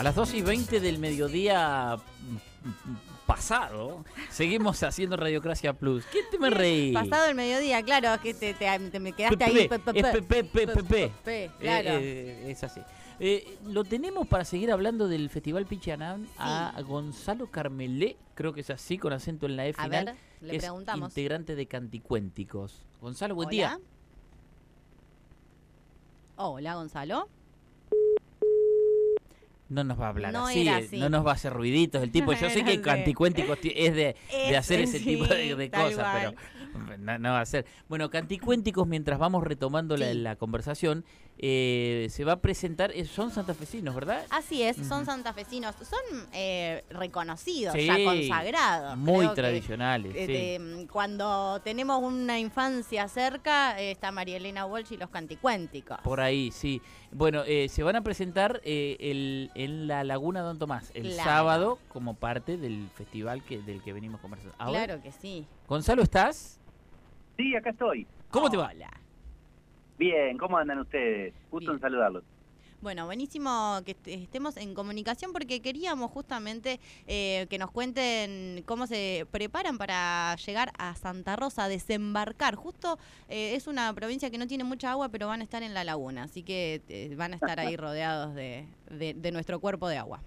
A las 2 y 20 del mediodía mm, pasado, seguimos haciendo Radiocracia Plus. ¿Qué te me reí? Pasado el mediodía, claro, es que te, te- te- me quedaste ahí. es Claro. Es así. Eh, lo tenemos para seguir hablando del Festival Pichanán a Gonzalo Carmelé, creo que es así, con acento en la E A final. ver, le es preguntamos. integrante de Canticuénticos. Gonzalo, buen Hola. día. Hola, Gonzalo. No nos va a hablar No así, eh, así. no nos va a hacer ruiditos el tipo. Yo sé que ti- es de, de hacer ese sí, tipo de, cosas, pero no, no va a ser. Bueno, Canticuénticos, mientras vamos retomando la, Sí. la conversación, eh, se va a presentar, eh, son santafesinos, ¿verdad? Así es, son santafesinos, son eh, reconocidos, Sí, ya consagrados. Muy Creo tradicionales, de- cuando tenemos una infancia cerca, eh, está María Elena Walsh y los canticuénticos. Por ahí, sí. Bueno, eh, se van a presentar eh, el- en la Laguna Don Tomás el Claro. sábado como parte del festival que, del que venimos conversando. Ahora, Claro que sí. Gonzalo, ¿estás? Sí, acá estoy. ¿Cómo te va? Hola. Bien, ¿cómo andan ustedes? Gusto Bien. en saludarlos. Bueno, buenísimo que est- estemos en comunicación porque queríamos justamente eh, que nos cuenten cómo se preparan para llegar a Santa Rosa, desembarcar. Justo eh, es una provincia que no tiene mucha agua, pero van a estar en la laguna, así que eh, van a estar ahí rodeados de, de- de nuestro cuerpo de agua.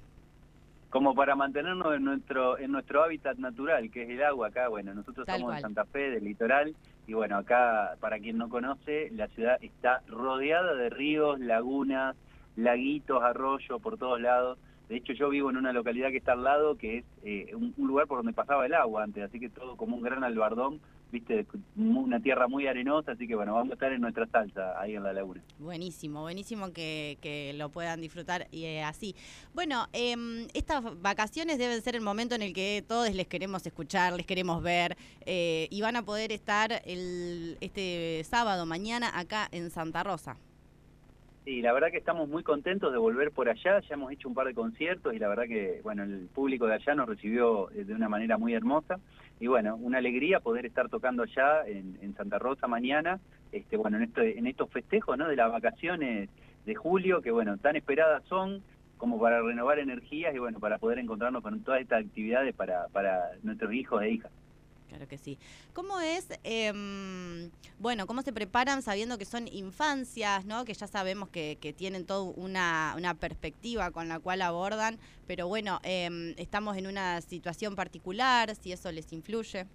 Como para mantenernos en nuestro en nuestro hábitat natural, que es el agua acá. Bueno, nosotros Tal somos de Santa Fe, del litoral, y bueno, acá, para quien no conoce, la ciudad está rodeada de ríos, lagunas, laguitos, arroyos por todos lados. De hecho, yo vivo en una localidad que está al lado, que es eh, un, lugar por donde pasaba el agua antes, así que todo como un gran albardón, viste, una tierra muy arenosa, así que bueno, vamos a estar en nuestra salsa ahí en la laguna. Buenísimo, buenísimo que, que lo puedan disfrutar y eh, así. Bueno, em, estas vacaciones deben ser el momento en el que todos les queremos escuchar, les queremos ver eh, y van a poder estar el, este sábado, mañana, acá en Santa Rosa. Sí, la verdad que estamos muy contentos de volver por allá, ya hemos hecho un par de conciertos y la verdad que, bueno, el público de allá nos recibió eh, de una manera muy hermosa y bueno, una alegría poder estar tocando allá en, Santa Rosa mañana, este, bueno, en, este, en estos festejos, ¿no?, de las vacaciones de julio, que bueno, tan esperadas son como para renovar energías y bueno, para poder encontrarnos con todas estas actividades para nuestros hijos e hijas. Claro que sí. ¿Cómo es, em, bueno, cómo se preparan sabiendo que son infancias, ¿no? Que ya sabemos que, que tienen toda una, una perspectiva con la cual abordan, pero bueno, em, estamos en una situación particular, si eso les influye.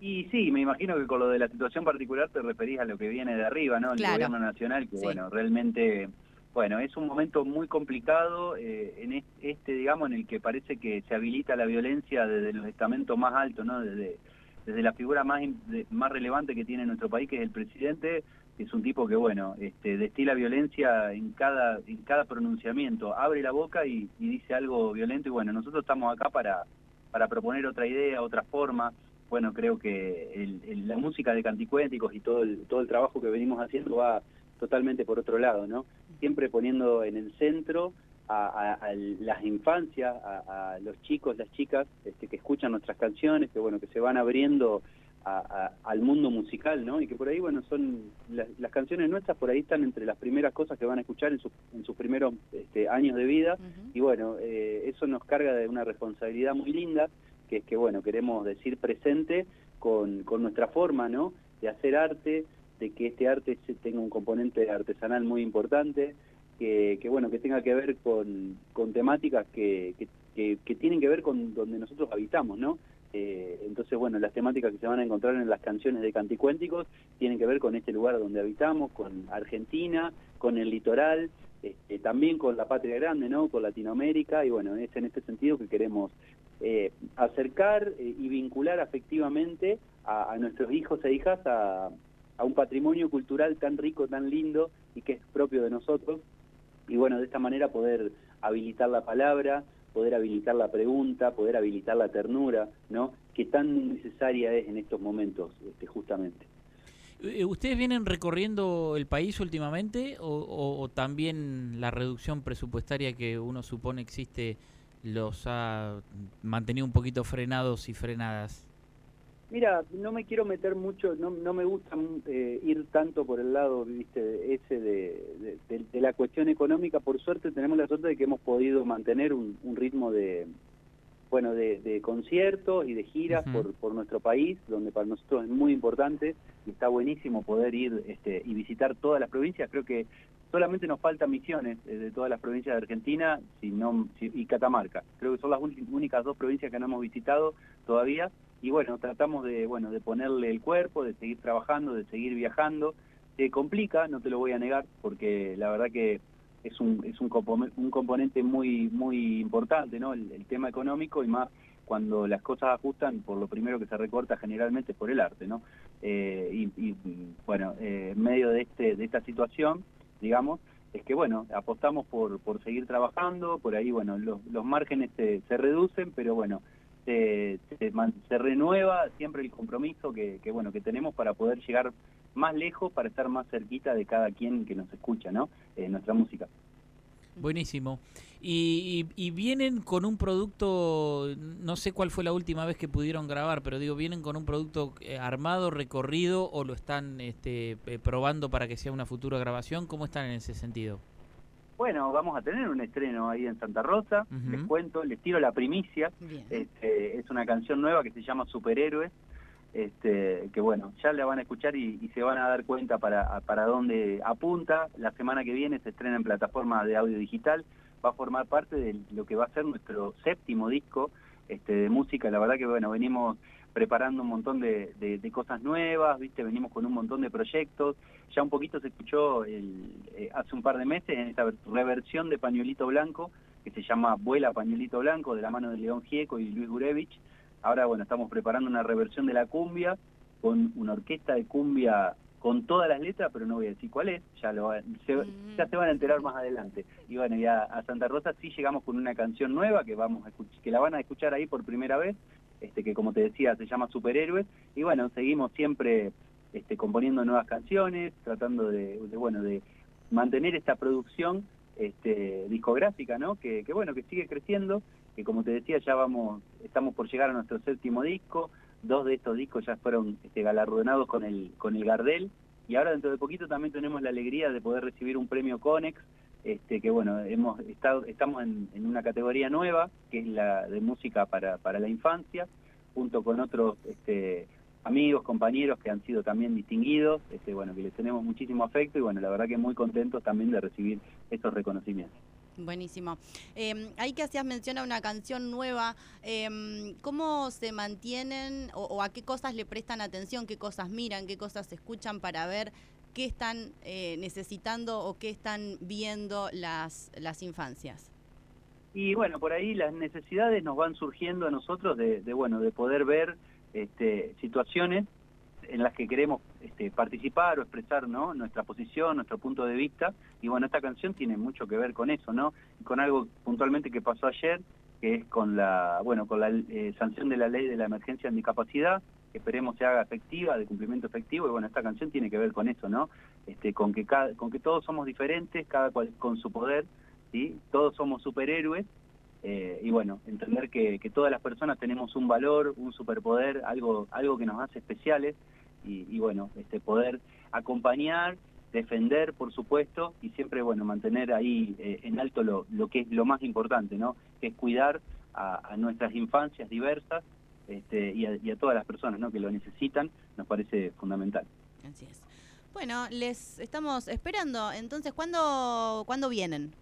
Y sí, me imagino que con lo de la situación particular te referís a lo que viene de arriba, ¿no? El Claro. gobierno nacional, que Sí. bueno, realmente, bueno, es un momento muy complicado eh, en es- este, digamos, en el que parece que se habilita la violencia desde los estamentos más altos, ¿no? Desde, desde la figura más, de- más relevante que tiene nuestro país, que es el presidente, que es un tipo que, bueno, este, destila violencia en cada, en cada pronunciamiento, abre la boca y, dice algo violento, y bueno, nosotros estamos acá para, para proponer otra idea, otra forma, bueno, creo que el- la música de Canticuénticos y todo el, todo el trabajo que venimos haciendo va totalmente por otro lado, ¿no? Siempre poniendo en el centro a, a- a las infancias, a, a los chicos, las chicas este, que escuchan nuestras canciones, que bueno, que se van abriendo al mundo musical, ¿no? Y que por ahí, bueno, son las, las canciones nuestras por ahí están entre las primeras cosas que van a escuchar en, sus- en sus primeros este, años de vida. Y bueno, eh, eso nos carga de una responsabilidad muy linda, que es que, bueno, queremos decir presente con, con nuestra forma, ¿no? De hacer arte, de que este arte tenga un componente artesanal muy importante, que, que, bueno, que tenga que ver con, con temáticas que- que tienen que ver con donde nosotros habitamos, ¿no? Eh, entonces, bueno, las temáticas que se van a encontrar en las canciones de Canticuénticos tienen que ver con este lugar donde habitamos, con Argentina, con el litoral, este, también con la patria grande, ¿no? Con Latinoamérica, y bueno, es en este sentido que queremos eh, acercar eh, y vincular afectivamente a, a nuestros hijos e hijas a, a un patrimonio cultural tan rico, tan lindo y que es propio de nosotros. Y bueno, de esta manera poder habilitar la palabra, poder habilitar la pregunta, poder habilitar la ternura, ¿no? Que tan necesaria es en estos momentos, este, justamente. Eh, ¿Ustedes vienen recorriendo el país últimamente o- o también la reducción presupuestaria que uno supone existe los ha mantenido un poquito frenados y frenadas? Mira, no me quiero meter mucho, no, no me gusta eh, ir tanto por el lado, viste, ese de, de, la cuestión económica. Por suerte tenemos la suerte de que hemos podido mantener un, ritmo de, bueno, de, conciertos y de giras por, por nuestro país, donde para nosotros es muy importante y está buenísimo poder ir este, y visitar todas las provincias. Creo que solamente nos faltan misiones eh, de todas las provincias de Argentina si no, y Catamarca. Creo que son las únicas dos provincias que no hemos visitado todavía y bueno, tratamos de, bueno, de ponerle el cuerpo, de seguir trabajando, de seguir viajando. Se complica, no te lo voy a negar, porque la verdad que es un, es un, un componente muy, muy importante, ¿no? El, tema económico y más cuando las cosas ajustan, por lo primero que se recorta generalmente es por el arte, ¿no? Eh, y, bueno, eh, en medio de, este, de esta situación, digamos, es que bueno, apostamos por, por seguir trabajando, por ahí, bueno, los, los márgenes se, se reducen, pero bueno, se, se, renueva siempre el compromiso que, bueno que tenemos para poder llegar más lejos, para estar más cerquita de cada quien que nos escucha, ¿no? Eh, nuestra música. Buenísimo. Y, y, vienen con un producto, no sé cuál fue la última vez que pudieron grabar, pero digo, ¿vienen con un producto eh, armado, recorrido o lo están este, eh, probando para que sea una futura grabación? ¿Cómo están en ese sentido? Bueno, vamos a tener un estreno ahí en Santa Rosa, les cuento, les tiro la primicia. Este, es una canción nueva que se llama Superhéroes, este, que bueno, ya la van a escuchar y, se van a dar cuenta para, para dónde apunta. La semana que viene se estrena en plataforma de audio digital, va a formar parte de lo que va a ser nuestro séptimo disco este, de música. La verdad que bueno, venimos preparando un montón de, cosas nuevas, viste, venimos con un montón de proyectos. Ya un poquito se escuchó el, eh, hace un par de meses en esta reversión de Pañuelito Blanco, que se llama Vuela Pañuelito Blanco, de la mano de León Gieco y Luis Gurevich. Ahora, bueno, estamos preparando una reversión de la cumbia con una orquesta de cumbia con todas las letras, pero no voy a decir cuál es, ya, lo, se, ya se van a enterar más adelante. Y bueno, ya a Santa Rosa sí llegamos con una canción nueva que vamos a que la van a escuchar ahí por primera vez, este, que como te decía se llama Superhéroes, y bueno, seguimos siempre este, componiendo nuevas canciones, tratando de, bueno, de mantener esta producción este, discográfica, ¿no? Que, bueno, que sigue creciendo, que como te decía ya vamos, estamos por llegar a nuestro séptimo disco, dos de estos discos ya fueron este, galardonados con el, con el Gardel, y ahora dentro de poquito también tenemos la alegría de poder recibir un premio Conex, este, que bueno, hemos estado, estamos en, una categoría nueva, que es la de música para, para la infancia, junto con otros este, amigos, compañeros que han sido también distinguidos, este, bueno, que les tenemos muchísimo afecto y bueno, la verdad que muy contentos también de recibir estos reconocimientos. Buenísimo. Eh, ahí que hacías mención a una canción nueva, em, ¿cómo se mantienen o, a qué cosas le prestan atención, qué cosas miran, qué cosas escuchan para ver qué están eh, necesitando o qué están viendo las, las infancias? Y bueno, por ahí las necesidades nos van surgiendo a nosotros de, bueno, de poder ver este, situaciones en las que queremos este, participar o expresar ¿no? nuestra posición, nuestro punto de vista. Y bueno, esta canción tiene mucho que ver con eso, ¿no? con algo puntualmente que pasó ayer, que es con la, bueno, con la eh, sanción de la ley de la emergencia en discapacidad, esperemos se haga efectiva, de cumplimiento efectivo, y bueno, esta canción tiene que ver con eso, ¿no? Este, con que cada, con que todos somos diferentes, cada cual con su poder, ¿sí? Todos somos superhéroes, eh, y bueno, entender que, que, todas las personas tenemos un valor, un superpoder, algo, algo que nos hace especiales, y, bueno, este poder acompañar, defender, por supuesto, y siempre, bueno, mantener ahí eh, en alto lo, lo que es lo más importante, ¿no? Que es cuidar a nuestras infancias diversas este, y, a, todas las personas ¿no? que lo necesitan, nos parece fundamental. Así es. Bueno, les estamos esperando. Entonces, ¿cuándo, ¿cuándo vienen?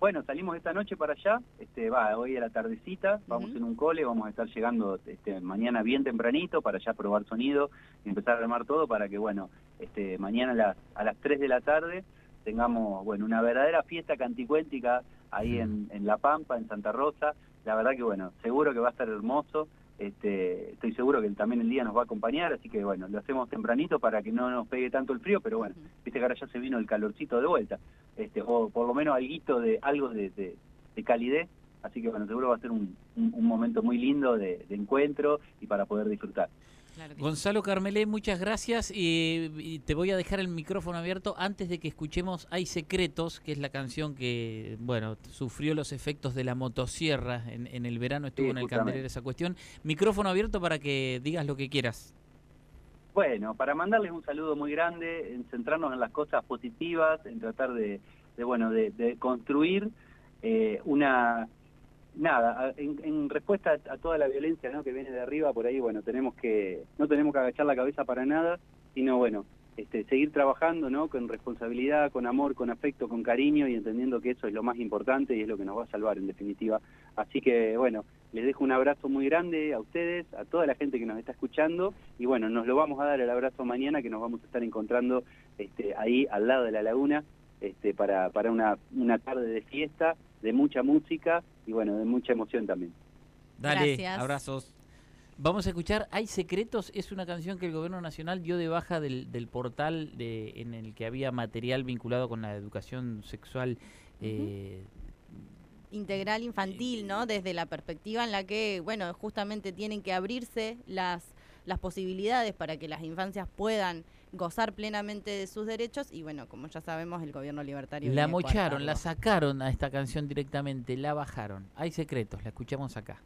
Bueno, salimos esta noche para allá, este, va, hoy a la tardecita, vamos en un cole, vamos a estar llegando este, mañana bien tempranito para ya probar sonido y empezar a armar todo para que, bueno, este, mañana a las, a las 3 de la tarde tengamos, bueno, una verdadera fiesta canticuéntica ahí en, en La Pampa, en Santa Rosa. La verdad que, bueno, seguro que va a estar hermoso. Este, estoy seguro que también el día nos va a acompañar, así que bueno, lo hacemos tempranito para que no nos pegue tanto el frío, pero bueno, viste que ahora ya se vino el calorcito de vuelta, este, o por lo menos algo de, algo de, de, calidez, así que bueno, seguro va a ser un, un, momento muy lindo de, de encuentro y para poder disfrutar. Claro que sí. Gonzalo Carmelé, muchas gracias y, y te voy a dejar el micrófono abierto antes de que escuchemos Hay Secretos, que es la canción que, bueno, sufrió los efectos de la motosierra en, en el verano, estuvo Sí, en el candelero esa cuestión. Micrófono abierto para que digas lo que quieras. Bueno, para mandarles un saludo muy grande, en centrarnos en las cosas positivas, en tratar de, de, bueno, de, de construir eh, una nada, en, respuesta a, a toda la violencia ¿no? que viene de arriba, por ahí, bueno, tenemos que no tenemos que agachar la cabeza para nada, sino bueno, este, seguir trabajando, ¿no? Con responsabilidad, con amor, con afecto, con cariño y entendiendo que eso es lo más importante y es lo que nos va a salvar en definitiva. Así que bueno, les dejo un abrazo muy grande a ustedes, a toda la gente que nos está escuchando y bueno, nos lo vamos a dar el abrazo mañana que nos vamos a estar encontrando este, ahí al lado de la laguna este, para, para una, una tarde de fiesta, de mucha música y bueno, de mucha emoción también. Dale, Gracias. abrazos. Vamos a escuchar Hay Secretos, es una canción que el gobierno nacional dio de baja del, del portal de, en el que había material vinculado con la educación sexual. eh, integral infantil, ¿no? Desde la perspectiva en la que, bueno, justamente tienen que abrirse las, las posibilidades para que las infancias puedan gozar plenamente de sus derechos y, bueno, como ya sabemos, el gobierno libertario... La mocharon, la sacaron a esta canción directamente, la bajaron. Hay secretos, la escuchamos acá.